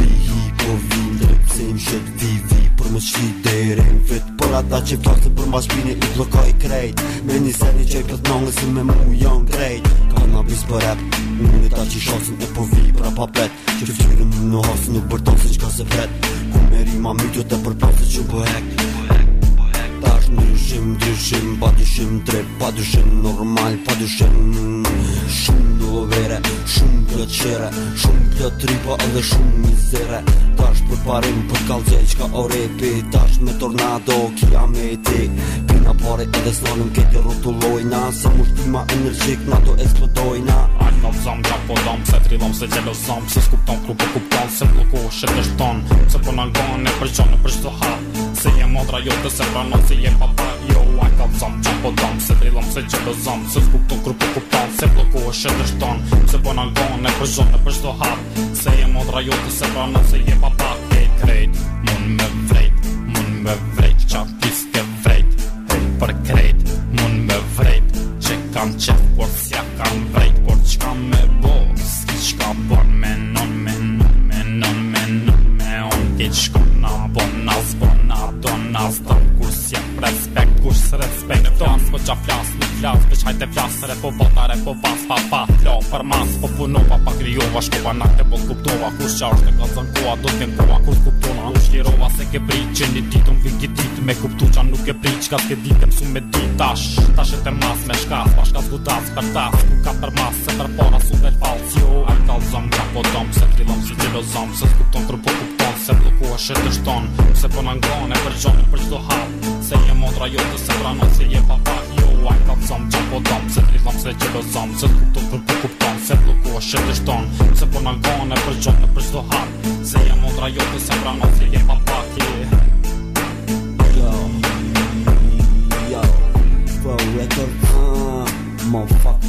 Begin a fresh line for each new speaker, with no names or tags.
Vih i povim, drepsim, qëtë vivi Për më qvi derem, vetë për ata që flasën Për ma shpinë i blokoj krejt Me një seri që i pëtë nëngësën me mu janë krejt Kanabis për rep, mundet a që i shasën E povim pra papet pet, që fësirën në hosën Në bërtasën që ka se vret, ku merim amitjo po të përplasën Që pëhek, që pëhek, që pëhek Tash nëshim, dryshim, pa dyshim trep Pa dyshim normal, pa dyshim shumë në virep Shumë pjot qere, shumë pjot tripa edhe shumë mizere Tash për parim për kalze, qka o repi Tash me tornado kia me ti Pina pare edhe slonim kete rotulojna Sa mushtima energjik
na to eksplodojna Ajt në zëm, ja po se trilom, se gjelë Se s'kupton, kru po kupton, se më shetështon po në gonë e për qonë për shto ha Se je modra jo të se pranon se je papa jo A ka të zamë që po domë se drilom se që do Se zbuk të kru po ku se bloku o shetë dë shtonë Se po na gonë e për qonë për shto ha Se je modra jo të se pranon se je papa Hej krejt, mund me vrejt, mund me vrejt Qa piske vrejt, hej për krejt, mund me vrejt që kam qetë kur s'ja kam vrejt Shkona po nas, po na do nas Ton kur s'jem respekt, kur s'respekton S'po qa flas, nuk flas, veç hajte flas Re po bota, re po pas, pa pa Flo për mas, po punova, pa kriova, Shkova na te po t'kuptova Kur s'qa është në gëzën koha, do t'jem koha Kur t'kuptona, u shlirova se ke bri Që një dit, unë vik me kuptu nuk e bri Qka ke dit, kem su me dit Tash, tash e te mas, me shkas, pa shkas gudas ku ka për mas, se për para su bel falc Jo, arkal zom, rapo dom, se trilom, se gjelo po zom, Se blokua shë të shtonë Se po për në ngonë e për gjonë për qdo hap Se je modra jo të se pranot se je papak Jo a i kalë zomë që po domë Se të se që do zomë Se të kuptu për për kuptonë Se blokua shë të shtonë Se po për në ngonë e për gjonë për qdo hap Se je modra jo të se pranot se je papak
Yo Yo Flow record uh, Motherfucker